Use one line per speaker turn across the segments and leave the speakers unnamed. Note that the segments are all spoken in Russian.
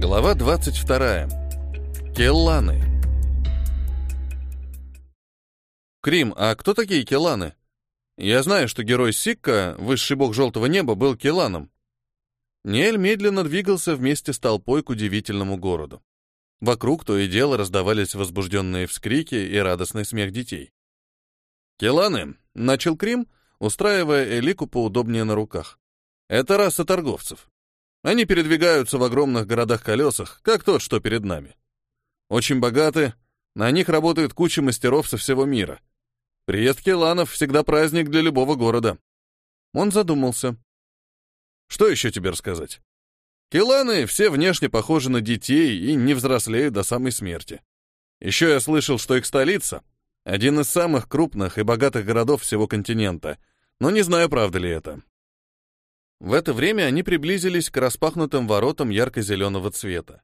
Глава 22. Келланы. Крим, а кто такие келланы? Я знаю, что герой Сикка, высший бог желтого неба, был келланом. Нель медленно двигался вместе с толпой к удивительному городу. Вокруг то и дело раздавались возбужденные вскрики и радостный смех детей. «Келаны», — начал Крим, устраивая Элику поудобнее на руках. «Это раса торговцев. Они передвигаются в огромных городах-колесах, как тот, что перед нами. Очень богаты, на них работает куча мастеров со всего мира. Приезд келанов всегда праздник для любого города». Он задумался. «Что еще тебе рассказать?» Келаны все внешне похожи на детей и не взрослеют до самой смерти. Еще я слышал, что их столица — один из самых крупных и богатых городов всего континента, но не знаю, правда ли это. В это время они приблизились к распахнутым воротам ярко-зеленого цвета.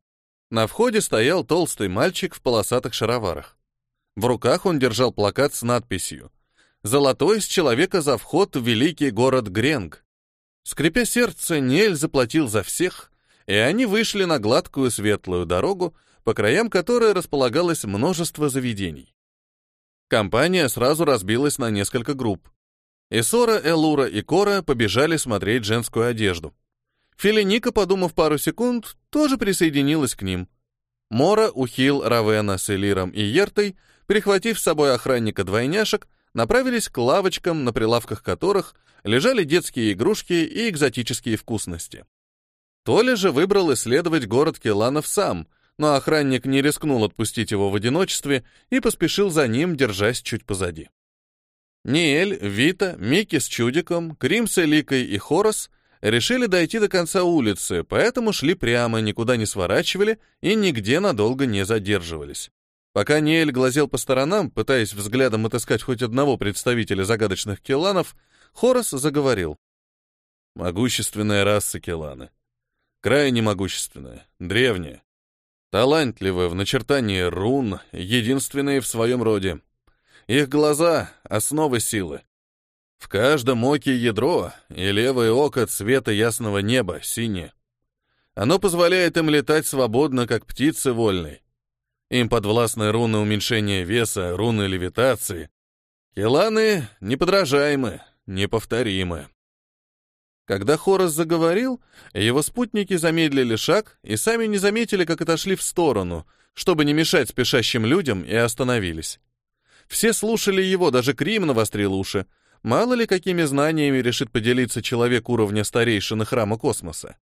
На входе стоял толстый мальчик в полосатых шароварах. В руках он держал плакат с надписью «Золотой с человека за вход в великий город Гренг». Скрипя сердце, Нель заплатил за всех — и они вышли на гладкую светлую дорогу, по краям которой располагалось множество заведений. Компания сразу разбилась на несколько групп. Исора, Элура и Кора побежали смотреть женскую одежду. Филиника, подумав пару секунд, тоже присоединилась к ним. Мора, Ухил, Равена с Элиром и Ертой, прихватив с собой охранника-двойняшек, направились к лавочкам, на прилавках которых лежали детские игрушки и экзотические вкусности. Толя же выбрал исследовать город Келанов сам, но охранник не рискнул отпустить его в одиночестве и поспешил за ним, держась чуть позади. Ниэль, Вита, Микки с Чудиком, Крим с Эликой и Хорос решили дойти до конца улицы, поэтому шли прямо, никуда не сворачивали и нигде надолго не задерживались. Пока Ниэль глазел по сторонам, пытаясь взглядом отыскать хоть одного представителя загадочных келанов, Хорос заговорил. «Могущественная раса келаны крайне могущественная, древняя, талантливая в начертании рун, единственные в своем роде. Их глаза — основа силы. В каждом оке ядро и левое око цвета ясного неба, синее. Оно позволяет им летать свободно, как птицы вольной. Им подвластны руны уменьшения веса, руны левитации. Келаны неподражаемы, неповторимы. Когда Хорос заговорил, его спутники замедлили шаг и сами не заметили, как отошли в сторону, чтобы не мешать спешащим людям, и остановились. Все слушали его, даже Крим навострил уши. Мало ли, какими знаниями решит поделиться человек уровня старейшины храма космоса.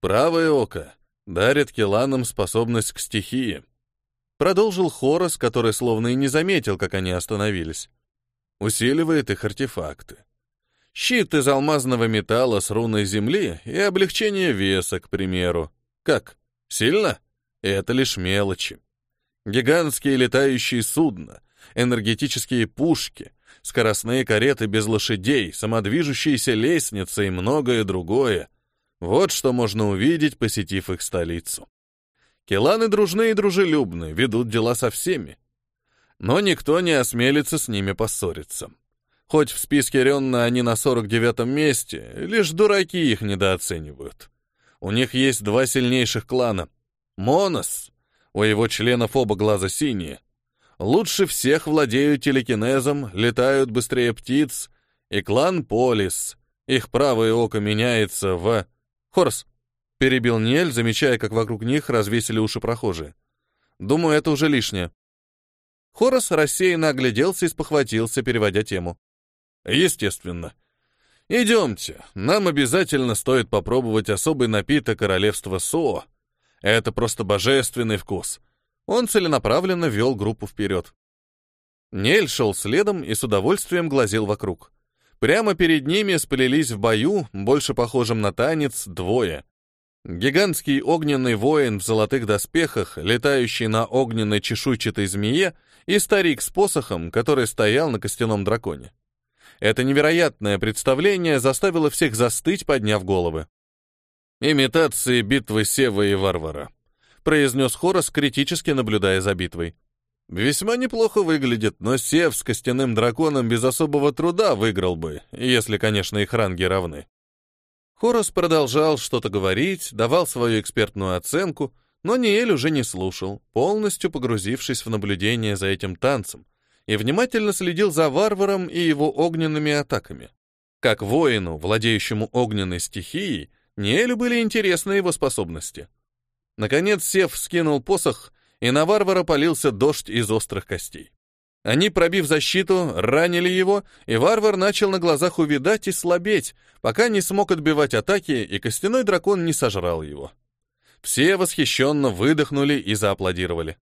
«Правое око дарит келанам способность к стихии», продолжил Хорос, который словно и не заметил, как они остановились. «Усиливает их артефакты щит из алмазного металла с руной земли и облегчение веса, к примеру. Как? Сильно? Это лишь мелочи. Гигантские летающие судна, энергетические пушки, скоростные кареты без лошадей, самодвижущиеся лестницы и многое другое. Вот что можно увидеть, посетив их столицу. Келаны дружны и дружелюбны, ведут дела со всеми. Но никто не осмелится с ними поссориться. Хоть в списке Ренна они на 49-м месте, лишь дураки их недооценивают. У них есть два сильнейших клана. Монос, у его членов оба глаза синие. Лучше всех владеют телекинезом, летают быстрее птиц. И клан Полис. Их правое око меняется в... Хорс, перебил Нель, замечая, как вокруг них развесили уши прохожие. Думаю, это уже лишнее. Хорос рассеянно огляделся и спохватился, переводя тему. Естественно. Идемте, нам обязательно стоит попробовать особый напиток королевства Со. Это просто божественный вкус. Он целенаправленно вел группу вперед. Нель шел следом и с удовольствием глазел вокруг. Прямо перед ними сплелись в бою, больше похожим на танец, двое. Гигантский огненный воин в золотых доспехах, летающий на огненной чешуйчатой змее, и старик с посохом, который стоял на костяном драконе. Это невероятное представление заставило всех застыть, подняв головы. «Имитации битвы Сева и Варвара», — произнес Хорос, критически наблюдая за битвой. «Весьма неплохо выглядит, но Сев с костяным драконом без особого труда выиграл бы, если, конечно, их ранги равны». Хорос продолжал что-то говорить, давал свою экспертную оценку, но Ниэль уже не слушал, полностью погрузившись в наблюдение за этим танцем, и внимательно следил за варваром и его огненными атаками. Как воину, владеющему огненной стихией, Ниэлю были интересны его способности. Наконец Сев скинул посох, и на варвара полился дождь из острых костей. Они, пробив защиту, ранили его, и варвар начал на глазах увидать и слабеть, пока не смог отбивать атаки, и костяной дракон не сожрал его. Все восхищенно выдохнули и зааплодировали.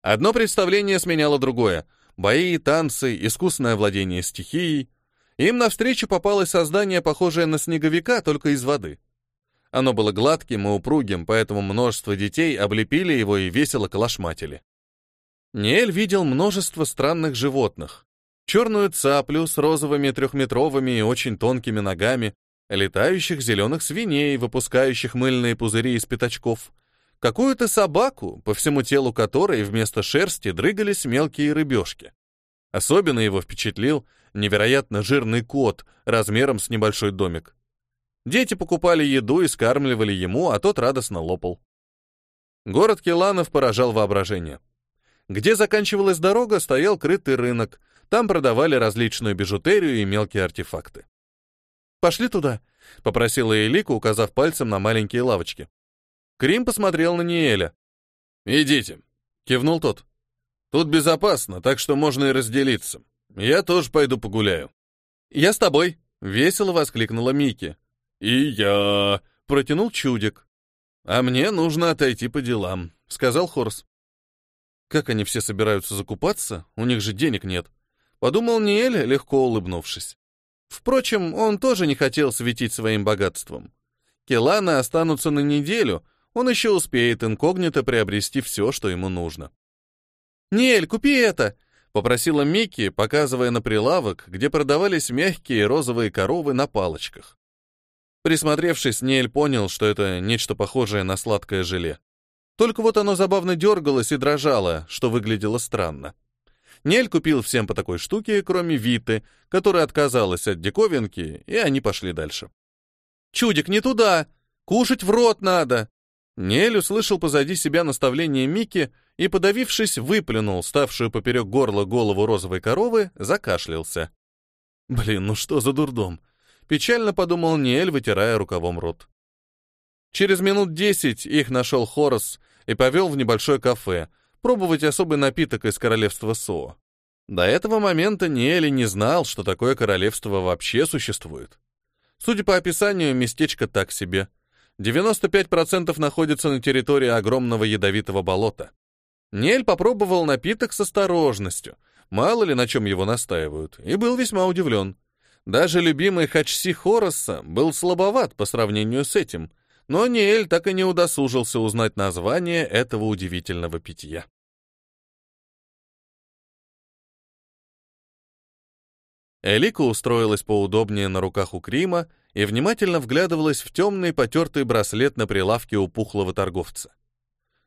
Одно представление сменяло другое. Бои, танцы, искусное владение стихией. Им навстречу попалось создание, похожее на снеговика, только из воды. Оно было гладким и упругим, поэтому множество детей облепили его и весело колошматили. Ниэль видел множество странных животных. Черную цаплю с розовыми трехметровыми и очень тонкими ногами, летающих зеленых свиней, выпускающих мыльные пузыри из пятачков, какую-то собаку, по всему телу которой вместо шерсти дрыгались мелкие рыбешки. Особенно его впечатлил невероятно жирный кот размером с небольшой домик. Дети покупали еду и скармливали ему, а тот радостно лопал. Город Келанов поражал воображение. Где заканчивалась дорога, стоял крытый рынок. Там продавали различную бижутерию и мелкие артефакты. «Пошли туда», — попросила Элика, указав пальцем на маленькие лавочки. Крим посмотрел на Ниэля. «Идите», — кивнул тот. «Тут безопасно, так что можно и разделиться. Я тоже пойду погуляю». «Я с тобой», — весело воскликнула Мики. «И я», — протянул Чудик. «А мне нужно отойти по делам», — сказал Хорс. Как они все собираются закупаться? У них же денег нет. Подумал Ниэль, легко улыбнувшись. Впрочем, он тоже не хотел светить своим богатством. Келаны останутся на неделю, он еще успеет инкогнито приобрести все, что ему нужно. «Ниэль, купи это!» — попросила Микки, показывая на прилавок, где продавались мягкие розовые коровы на палочках. Присмотревшись, Ниэль понял, что это нечто похожее на сладкое желе. Только вот оно забавно дергалось и дрожало, что выглядело странно. Нель купил всем по такой штуке, кроме Виты, которая отказалась от диковинки, и они пошли дальше. «Чудик, не туда! Кушать в рот надо!» Нель услышал позади себя наставление Мики и, подавившись, выплюнул ставшую поперек горла голову розовой коровы, закашлялся. «Блин, ну что за дурдом?» Печально подумал Ниэль, вытирая рукавом рот. Через минут десять их нашел Хорос и повел в небольшое кафе, пробовать особый напиток из королевства Со. До этого момента Ниэли не знал, что такое королевство вообще существует. Судя по описанию, местечко так себе. 95% находится на территории огромного ядовитого болота. Нель попробовал напиток с осторожностью, мало ли на чем его настаивают, и был весьма удивлен. Даже любимый Хачси Хороса был слабоват по сравнению с этим — но Ниэль так и не удосужился узнать название этого удивительного питья. Элика устроилась поудобнее на руках у Крима и внимательно вглядывалась в темный потертый браслет на прилавке у пухлого торговца.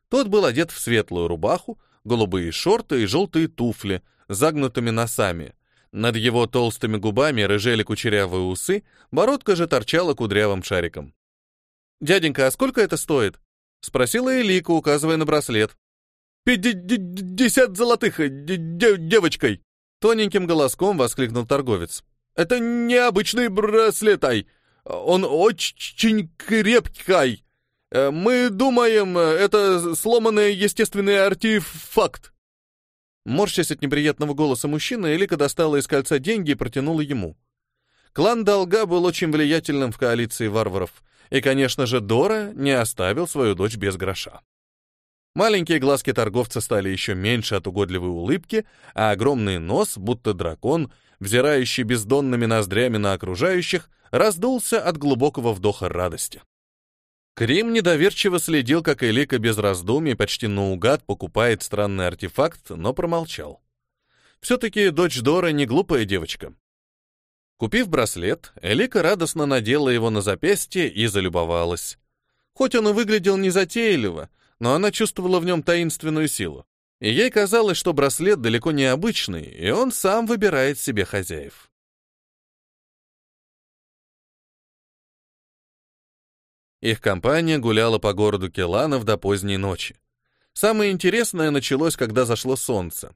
Тот был одет в светлую рубаху, голубые шорты и желтые туфли с загнутыми носами. Над его толстыми губами рыжели кучерявые усы, бородка же торчала кудрявым шариком. «Дяденька, а сколько это стоит?» — спросила Элика, указывая на браслет. «Пятьдесят золотых э, девочкой!» — тоненьким голоском воскликнул торговец. «Это необычный браслет, ай! Он очень крепкий! Э, мы думаем, это сломанный естественный артефакт!» Морщась от неприятного голоса мужчины, Элика достала из кольца деньги и протянула ему. Клан Долга был очень влиятельным в коалиции варваров, и, конечно же, Дора не оставил свою дочь без гроша. Маленькие глазки торговца стали еще меньше от угодливой улыбки, а огромный нос, будто дракон, взирающий бездонными ноздрями на окружающих, раздулся от глубокого вдоха радости. Крим недоверчиво следил, как Элика без раздумий почти наугад покупает странный артефакт, но промолчал. Все-таки дочь Дора не глупая девочка. Купив браслет, Элика радостно надела его на запястье и залюбовалась. Хоть он и выглядел незатейливо, но она чувствовала в нем таинственную силу. И ей казалось, что браслет далеко не обычный, и он сам выбирает себе хозяев. Их компания гуляла по городу Келанов до поздней ночи. Самое интересное началось, когда зашло солнце.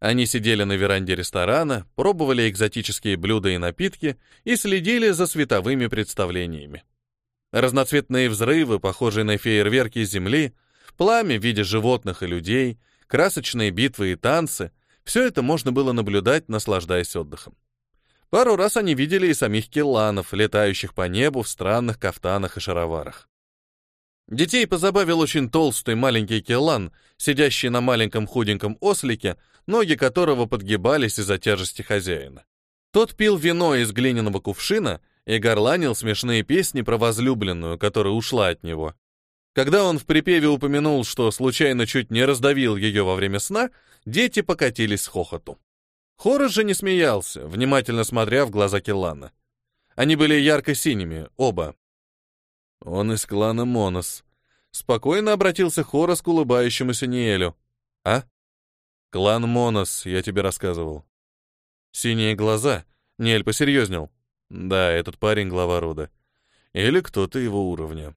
Они сидели на веранде ресторана, пробовали экзотические блюда и напитки и следили за световыми представлениями. Разноцветные взрывы, похожие на фейерверки Земли, пламя в виде животных и людей, красочные битвы и танцы — все это можно было наблюдать, наслаждаясь отдыхом. Пару раз они видели и самих килланов, летающих по небу в странных кафтанах и шароварах. Детей позабавил очень толстый маленький киллан, сидящий на маленьком худеньком ослике, ноги которого подгибались из-за тяжести хозяина. Тот пил вино из глиняного кувшина и горланил смешные песни про возлюбленную, которая ушла от него. Когда он в припеве упомянул, что случайно чуть не раздавил ее во время сна, дети покатились с хохоту. Хорос же не смеялся, внимательно смотря в глаза Келлана. Они были ярко-синими, оба. Он из клана Монос. Спокойно обратился Хорос к улыбающемуся Ниэлю. А? Клан Монос, я тебе рассказывал. Синие глаза. Ниэль посерьезнел. Да, этот парень глава рода. Или кто-то его уровня.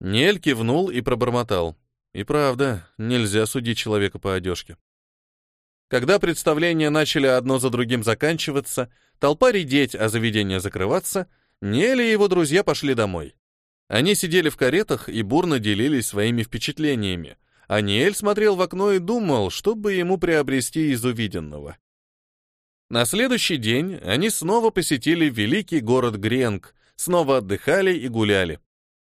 Ниэль кивнул и пробормотал. И правда, нельзя судить человека по одежке. Когда представления начали одно за другим заканчиваться, толпа редеть, а заведение закрываться, Нелли и его друзья пошли домой. Они сидели в каретах и бурно делились своими впечатлениями, а Ниэль смотрел в окно и думал, что бы ему приобрести из увиденного. На следующий день они снова посетили великий город Гренг, снова отдыхали и гуляли.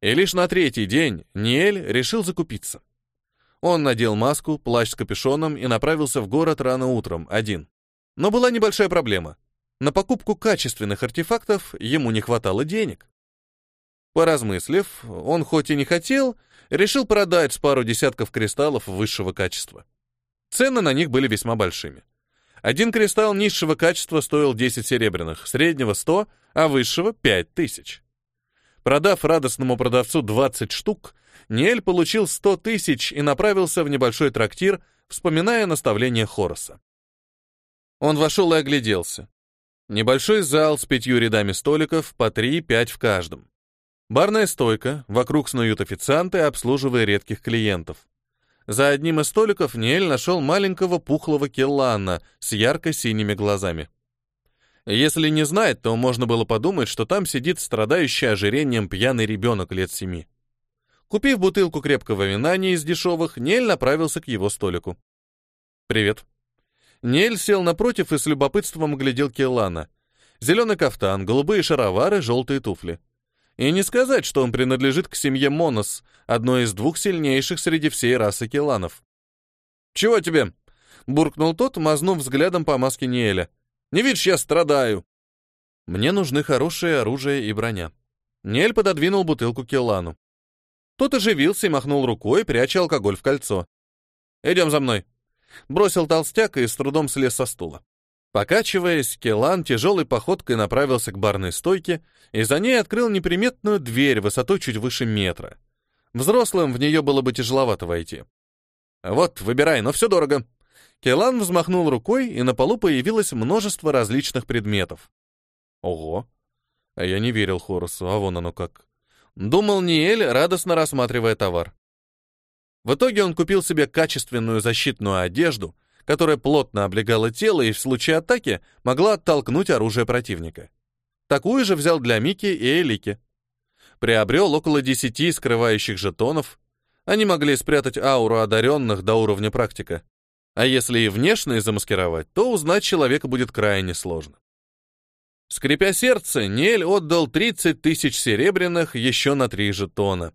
И лишь на третий день Ниэль решил закупиться. Он надел маску, плащ с капюшоном и направился в город рано утром, один. Но была небольшая проблема. На покупку качественных артефактов ему не хватало денег. Поразмыслив, он хоть и не хотел, решил продать пару десятков кристаллов высшего качества. Цены на них были весьма большими. Один кристалл низшего качества стоил 10 серебряных, среднего 100, а высшего 5000. Продав радостному продавцу 20 штук, Ниэль получил 100 тысяч и направился в небольшой трактир, вспоминая наставление Хороса. Он вошел и огляделся. Небольшой зал с пятью рядами столиков, по три-пять в каждом. Барная стойка, вокруг снуют официанты, обслуживая редких клиентов. За одним из столиков Ниэль нашел маленького пухлого келлана с ярко-синими глазами. Если не знать, то можно было подумать, что там сидит страдающий ожирением пьяный ребенок лет семи. Купив бутылку крепкого вина не из дешевых, Нель направился к его столику. «Привет». Нель сел напротив и с любопытством глядел Келлана. Зеленый кафтан, голубые шаровары, желтые туфли. И не сказать, что он принадлежит к семье Монос, одной из двух сильнейших среди всей расы Келланов. «Чего тебе?» — буркнул тот, мазнув взглядом по маске Ниэля. «Не видишь, я страдаю». «Мне нужны хорошее оружие и броня». Нель пододвинул бутылку Келлану. Тот оживился и махнул рукой, пряча алкоголь в кольцо. «Идем за мной!» Бросил толстяк и с трудом слез со стула. Покачиваясь, Келан тяжелой походкой направился к барной стойке и за ней открыл неприметную дверь высотой чуть выше метра. Взрослым в нее было бы тяжеловато войти. «Вот, выбирай, но все дорого». Келан взмахнул рукой, и на полу появилось множество различных предметов. «Ого!» А я не верил Хорусу, а вон оно как. Думал Ниэль, радостно рассматривая товар. В итоге он купил себе качественную защитную одежду, которая плотно облегала тело и в случае атаки могла оттолкнуть оружие противника. Такую же взял для Мики и Элики. Приобрел около десяти скрывающих жетонов. Они могли спрятать ауру одаренных до уровня практика. А если и внешне замаскировать, то узнать человека будет крайне сложно. Скрипя сердце, Нель отдал 30 тысяч серебряных еще на три жетона.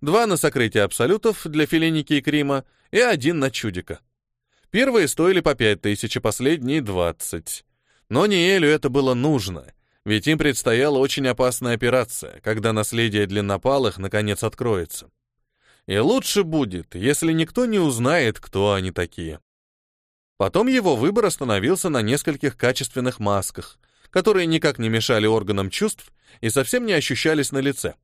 Два на сокрытие абсолютов для Филиники и Крима и один на чудика. Первые стоили по 5 тысяч, а последние — 20. Но Ниэлю это было нужно, ведь им предстояла очень опасная операция, когда наследие длиннопалых наконец откроется. И лучше будет, если никто не узнает, кто они такие. Потом его выбор остановился на нескольких качественных масках — которые никак не мешали органам чувств и совсем не ощущались на лице.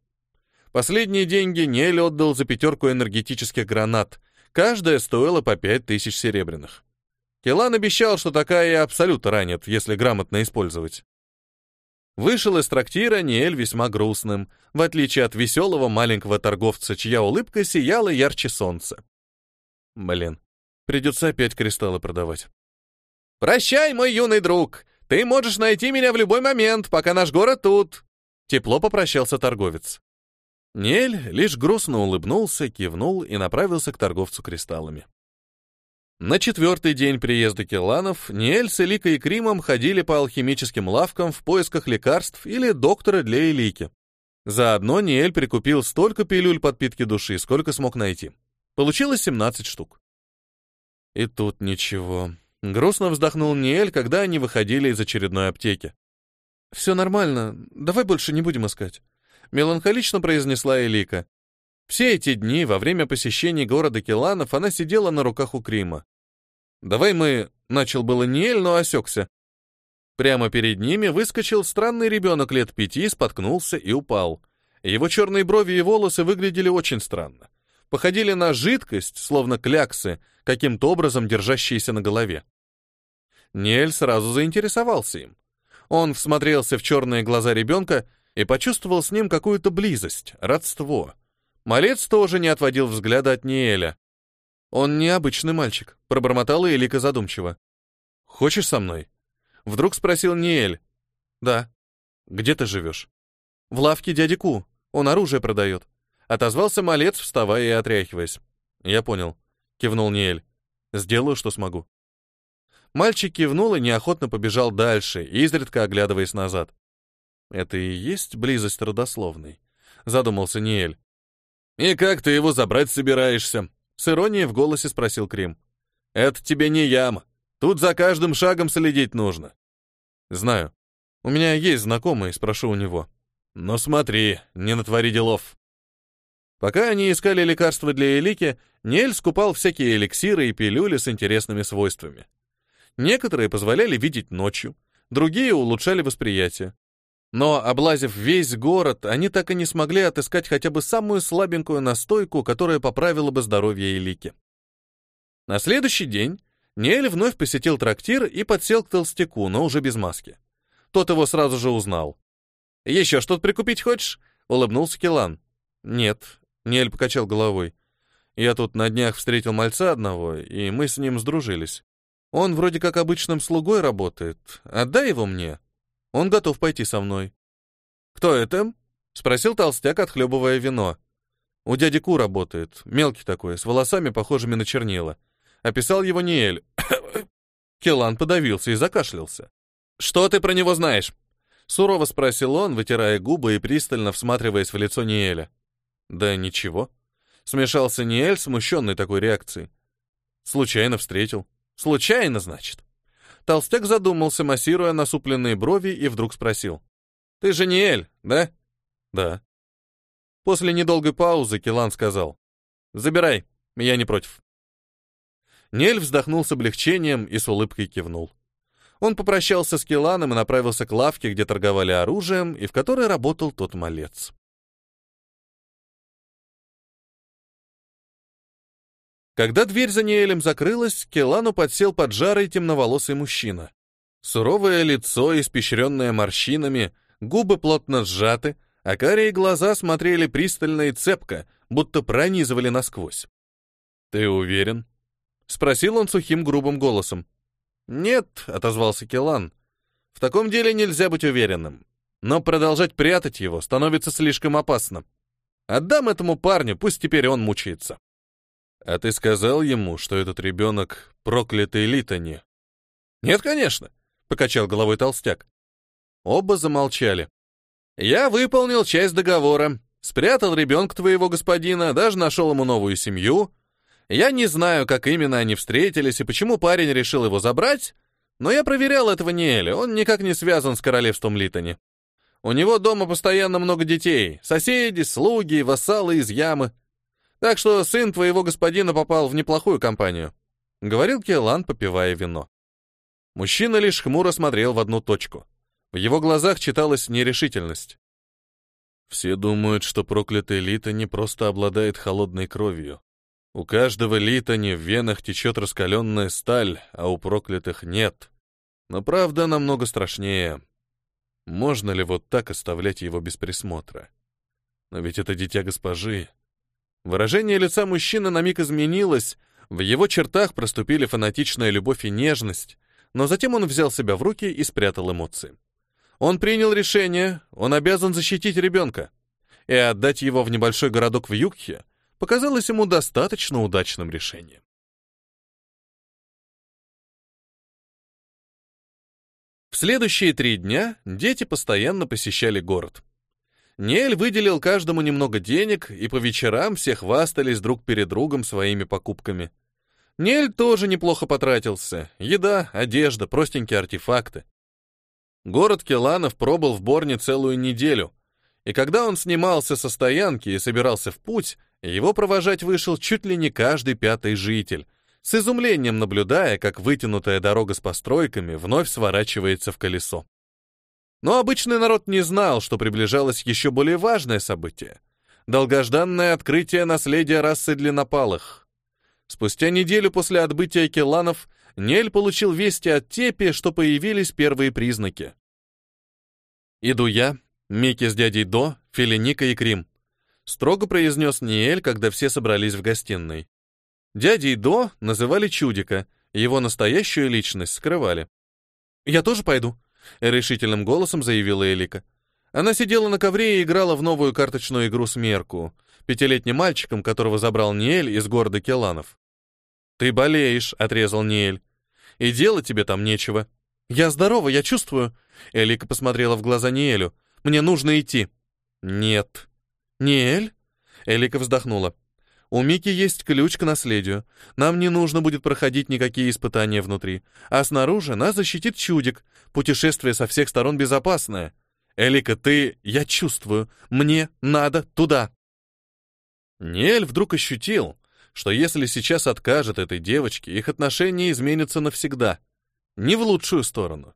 Последние деньги Нель отдал за пятерку энергетических гранат, каждая стоила по пять тысяч серебряных. Келан обещал, что такая и абсолютно ранит, если грамотно использовать. Вышел из трактира Ниэль весьма грустным, в отличие от веселого маленького торговца, чья улыбка сияла ярче солнца. Блин, придется опять кристаллы продавать. «Прощай, мой юный друг! Ты можешь найти меня в любой момент, пока наш город тут!» Тепло попрощался торговец. Нель лишь грустно улыбнулся, кивнул и направился к торговцу кристаллами. На четвертый день приезда Келланов Ниэль с Эликой и Кримом ходили по алхимическим лавкам в поисках лекарств или доктора для Элики. Заодно Ниэль прикупил столько пилюль подпитки души, сколько смог найти. Получилось 17 штук. И тут ничего. Грустно вздохнул Ниэль, когда они выходили из очередной аптеки. «Все нормально, давай больше не будем искать», — меланхолично произнесла Элика. Все эти дни, во время посещений города Келанов, она сидела на руках у Крима. «Давай мы...» — начал было Ниэль, но осекся. Прямо перед ними выскочил странный ребенок лет пяти, споткнулся и упал. Его черные брови и волосы выглядели очень странно. Походили на жидкость, словно кляксы, каким-то образом держащиеся на голове. Ниэль сразу заинтересовался им. Он всмотрелся в черные глаза ребенка и почувствовал с ним какую-то близость, родство. Малец тоже не отводил взгляда от Ниэля. «Он необычный мальчик», — пробормотала Элика задумчиво. «Хочешь со мной?» Вдруг спросил Ниэль. «Да». «Где ты живешь?» «В лавке дяди Ку. Он оружие продает». Отозвался малец, вставая и отряхиваясь. «Я понял», — кивнул Ниэль. «Сделаю, что смогу». Мальчик кивнул и неохотно побежал дальше, изредка оглядываясь назад. «Это и есть близость родословной», — задумался Ниэль. «И как ты его забрать собираешься?» — с иронией в голосе спросил Крим. «Это тебе не яма. Тут за каждым шагом следить нужно». «Знаю. У меня есть знакомый, спрошу у него». «Но смотри, не натвори делов». Пока они искали лекарства для Элики, Нель скупал всякие эликсиры и пилюли с интересными свойствами. Некоторые позволяли видеть ночью, другие улучшали восприятие. Но, облазив весь город, они так и не смогли отыскать хотя бы самую слабенькую настойку, которая поправила бы здоровье Элики. На следующий день Ниэль вновь посетил трактир и подсел к толстяку, но уже без маски. Тот его сразу же узнал. «Еще что-то прикупить хочешь?» — улыбнулся Келан. «Нет», — Ниэль покачал головой. «Я тут на днях встретил мальца одного, и мы с ним сдружились. Он вроде как обычным слугой работает. Отдай его мне. Он готов пойти со мной. Кто это? Спросил толстяк, отхлебывая вино. У дяди Ку работает. Мелкий такой, с волосами, похожими на чернила. Описал его Ниэль. Келан подавился и закашлялся. «Что ты про него знаешь?» Сурово спросил он, вытирая губы и пристально всматриваясь в лицо Ниэля. «Да ничего». Смешался Ниэль, смущенный такой реакцией. «Случайно встретил. Случайно, значит. Толстяк задумался, массируя насупленные брови, и вдруг спросил. «Ты же не Эль, да?» «Да». После недолгой паузы Килан сказал. «Забирай, я не против». Нель вздохнул с облегчением и с улыбкой кивнул. Он попрощался с Киланом и направился к лавке, где торговали оружием, и в которой работал тот малец. Когда дверь за Неэлем закрылась, Келану подсел поджарый темноволосый мужчина. Суровое лицо, испещренное морщинами, губы плотно сжаты, а карие глаза смотрели пристально и цепко, будто пронизывали насквозь. «Ты уверен?» — спросил он сухим грубым голосом. «Нет», — отозвался Келан. «В таком деле нельзя быть уверенным. Но продолжать прятать его становится слишком опасно. Отдам этому парню, пусть теперь он мучается». А ты сказал ему, что этот ребенок проклятый Литони? Нет, конечно, покачал головой толстяк. Оба замолчали. Я выполнил часть договора, спрятал ребенка твоего господина, даже нашел ему новую семью. Я не знаю, как именно они встретились и почему парень решил его забрать, но я проверял этого Ниэля, он никак не связан с королевством Литони. У него дома постоянно много детей, соседи, слуги, вассалы из ямы. Так что сын твоего господина попал в неплохую компанию», — говорил Келан, попивая вино. Мужчина лишь хмуро смотрел в одну точку. В его глазах читалась нерешительность. Все думают, что проклятый Лита не просто обладает холодной кровью. У каждого Литани в венах течет раскаленная сталь, а у проклятых нет. Но правда намного страшнее. Можно ли вот так оставлять его без присмотра? Но ведь это дитя госпожи. Выражение лица мужчины на миг изменилось, в его чертах проступили фанатичная любовь и нежность, но затем он взял себя в руки и спрятал эмоции. Он принял решение, он обязан защитить ребенка, и отдать его в небольшой городок в Югхе показалось ему достаточно удачным решением. В следующие три дня дети постоянно посещали город. Нель выделил каждому немного денег, и по вечерам все хвастались друг перед другом своими покупками. Нель тоже неплохо потратился. Еда, одежда, простенькие артефакты. Город Келанов пробыл в Борне целую неделю, и когда он снимался со стоянки и собирался в путь, его провожать вышел чуть ли не каждый пятый житель, с изумлением наблюдая, как вытянутая дорога с постройками вновь сворачивается в колесо. Но обычный народ не знал, что приближалось еще более важное событие — долгожданное открытие наследия расы длиннопалых. Спустя неделю после отбытия Келанов Нель получил вести от Тепи, что появились первые признаки. «Иду я, Микки с дядей До, Филиника и Крим», строго произнес Ниэль, когда все собрались в гостиной. Дядей До называли Чудика, его настоящую личность скрывали. «Я тоже пойду», — решительным голосом заявила Элика. Она сидела на ковре и играла в новую карточную игру «Смерку», пятилетним мальчиком, которого забрал Ниэль из города Келанов. «Ты болеешь», — отрезал Ниэль. «И делать тебе там нечего». «Я здорова, я чувствую». Элика посмотрела в глаза Ниэлю. «Мне нужно идти». «Нет». «Ниэль?» Элика вздохнула. У Мики есть ключ к наследию. Нам не нужно будет проходить никакие испытания внутри. А снаружи нас защитит чудик. Путешествие со всех сторон безопасное. Элика, ты... Я чувствую. Мне надо туда. Нель вдруг ощутил, что если сейчас откажет этой девочке, их отношения изменятся навсегда. Не в лучшую сторону.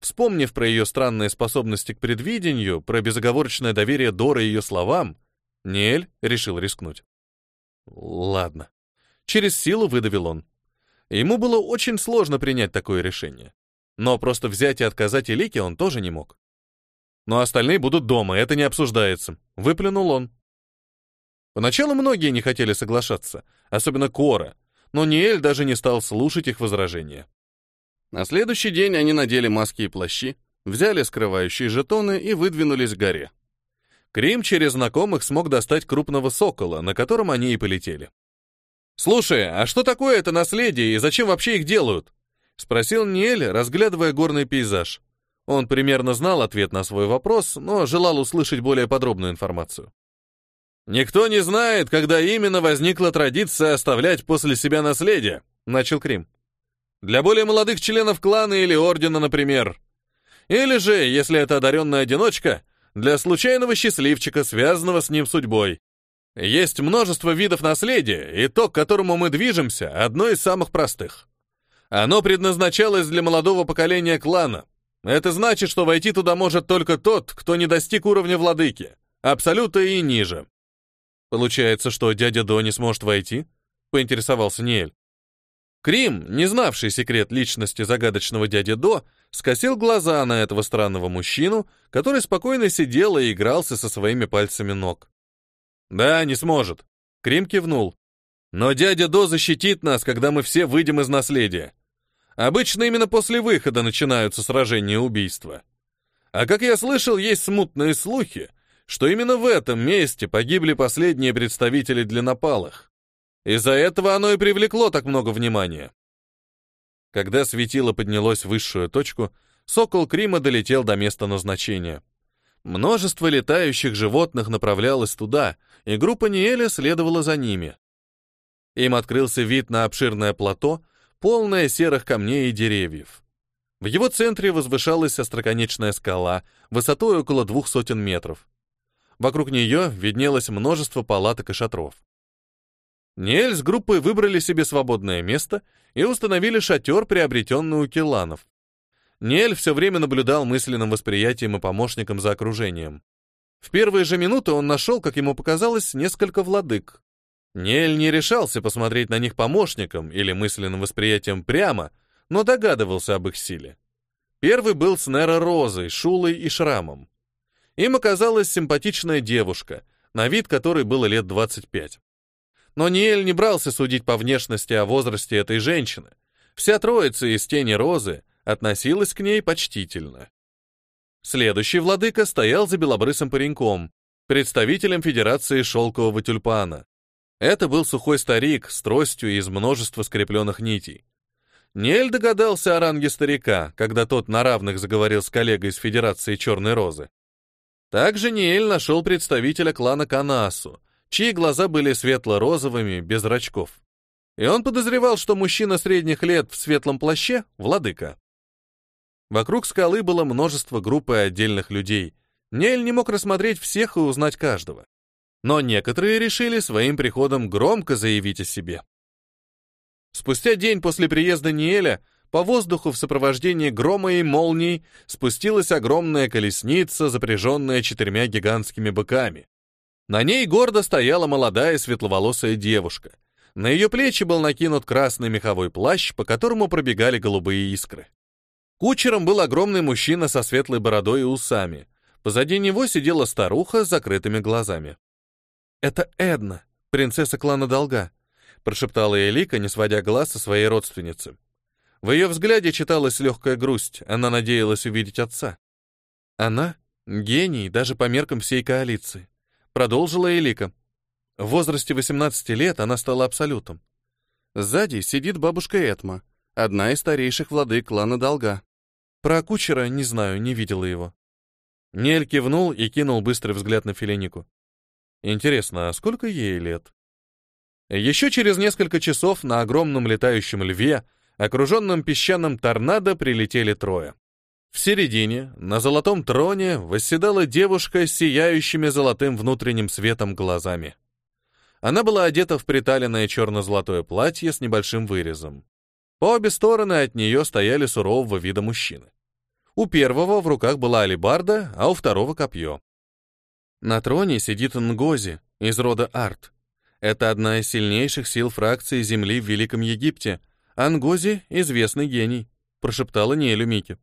Вспомнив про ее странные способности к предвидению, про безоговорочное доверие Дора ее словам, Нель решил рискнуть. Ладно. Через силу выдавил он. Ему было очень сложно принять такое решение. Но просто взять и отказать Элике он тоже не мог. Но остальные будут дома, это не обсуждается. Выплюнул он. Поначалу многие не хотели соглашаться, особенно Кора, но Ниэль даже не стал слушать их возражения. На следующий день они надели маски и плащи, взяли скрывающие жетоны и выдвинулись к горе. Крим через знакомых смог достать крупного сокола, на котором они и полетели. «Слушай, а что такое это наследие и зачем вообще их делают?» — спросил Ниэль, разглядывая горный пейзаж. Он примерно знал ответ на свой вопрос, но желал услышать более подробную информацию. «Никто не знает, когда именно возникла традиция оставлять после себя наследие», — начал Крим. «Для более молодых членов клана или ордена, например. Или же, если это одаренная одиночка, для случайного счастливчика, связанного с ним судьбой. Есть множество видов наследия, и то, к которому мы движемся, одно из самых простых. Оно предназначалось для молодого поколения клана. Это значит, что войти туда может только тот, кто не достиг уровня владыки, абсолюта и ниже. Получается, что дядя До не сможет войти? Поинтересовался Ниэль. Крим, не знавший секрет личности загадочного дяди До, скосил глаза на этого странного мужчину, который спокойно сидел и игрался со своими пальцами ног. «Да, не сможет», — Крим кивнул. «Но дядя До защитит нас, когда мы все выйдем из наследия. Обычно именно после выхода начинаются сражения и убийства. А как я слышал, есть смутные слухи, что именно в этом месте погибли последние представители длиннопалых. Из-за этого оно и привлекло так много внимания. Когда светило поднялось в высшую точку, сокол Крима долетел до места назначения. Множество летающих животных направлялось туда, и группа Ниэля следовала за ними. Им открылся вид на обширное плато, полное серых камней и деревьев. В его центре возвышалась остроконечная скала, высотой около двух сотен метров. Вокруг нее виднелось множество палаток и шатров. Ниэль с группой выбрали себе свободное место и установили шатер, приобретенный у Келанов. Ниэль все время наблюдал мысленным восприятием и помощником за окружением. В первые же минуты он нашел, как ему показалось, несколько владык. Ниэль не решался посмотреть на них помощником или мысленным восприятием прямо, но догадывался об их силе. Первый был с Нера Розой, Шулой и Шрамом. Им оказалась симпатичная девушка, на вид которой было лет 25. Но Ниэль не брался судить по внешности о возрасте этой женщины. Вся троица из тени Розы относилась к ней почтительно. Следующий владыка стоял за белобрысым пареньком, представителем Федерации шелкового тюльпана. Это был сухой старик с тростью из множества скрепленных нитей. Нель догадался о ранге старика, когда тот на равных заговорил с коллегой из Федерации Черной Розы. Также Ниэль нашел представителя клана Канасу, чьи глаза были светло-розовыми, без зрачков. И он подозревал, что мужчина средних лет в светлом плаще — владыка. Вокруг скалы было множество групп и отдельных людей. Нель не мог рассмотреть всех и узнать каждого. Но некоторые решили своим приходом громко заявить о себе. Спустя день после приезда Ниэля по воздуху в сопровождении грома и молний спустилась огромная колесница, запряженная четырьмя гигантскими быками. На ней гордо стояла молодая светловолосая девушка. На ее плечи был накинут красный меховой плащ, по которому пробегали голубые искры. Кучером был огромный мужчина со светлой бородой и усами. Позади него сидела старуха с закрытыми глазами. «Это Эдна, принцесса клана Долга», — прошептала Элика, не сводя глаз со своей родственницы. В ее взгляде читалась легкая грусть, она надеялась увидеть отца. Она — гений даже по меркам всей коалиции. Продолжила Элика. В возрасте 18 лет она стала абсолютом. Сзади сидит бабушка Этма, одна из старейших владык клана Долга. Про кучера не знаю, не видела его. Нель кивнул и кинул быстрый взгляд на Филенику. Интересно, а сколько ей лет? Еще через несколько часов на огромном летающем льве, окруженном песчаным торнадо, прилетели трое. В середине, на золотом троне, восседала девушка с сияющими золотым внутренним светом глазами. Она была одета в приталенное черно-золотое платье с небольшим вырезом. По обе стороны от нее стояли сурового вида мужчины. У первого в руках была алебарда, а у второго — копье. На троне сидит Нгози из рода Арт. Это одна из сильнейших сил фракции Земли в Великом Египте. Ангози — известный гений, прошептала Ниэлю Мики.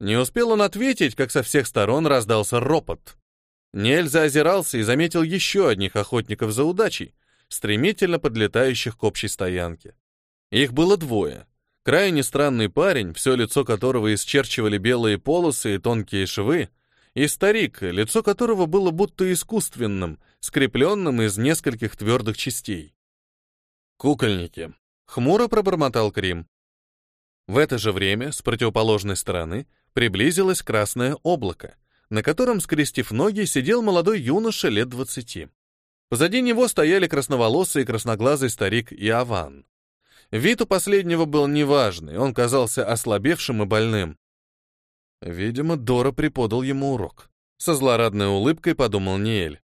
Не успел он ответить, как со всех сторон раздался ропот. Нельзя озирался и заметил еще одних охотников за удачей, стремительно подлетающих к общей стоянке. Их было двое. Крайне странный парень, все лицо которого исчерчивали белые полосы и тонкие швы, и старик, лицо которого было будто искусственным, скрепленным из нескольких твердых частей. «Кукольники», — хмуро пробормотал Крим. В это же время, с противоположной стороны, приблизилось красное облако, на котором, скрестив ноги, сидел молодой юноша лет двадцати. Позади него стояли красноволосый и красноглазый старик Иован. Вид у последнего был неважный, он казался ослабевшим и больным. Видимо, Дора преподал ему урок. Со злорадной улыбкой подумал Ниэль.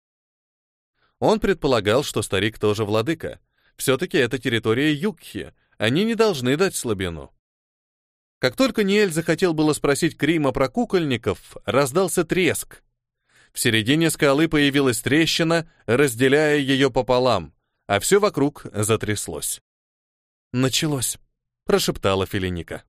Он предполагал, что старик тоже владыка. Все-таки это территория Юкхи, они не должны дать слабину. Как только Ниэль захотел было спросить Крима про кукольников, раздался треск. В середине скалы появилась трещина, разделяя ее пополам, а все вокруг затряслось. «Началось», — прошептала Филиника.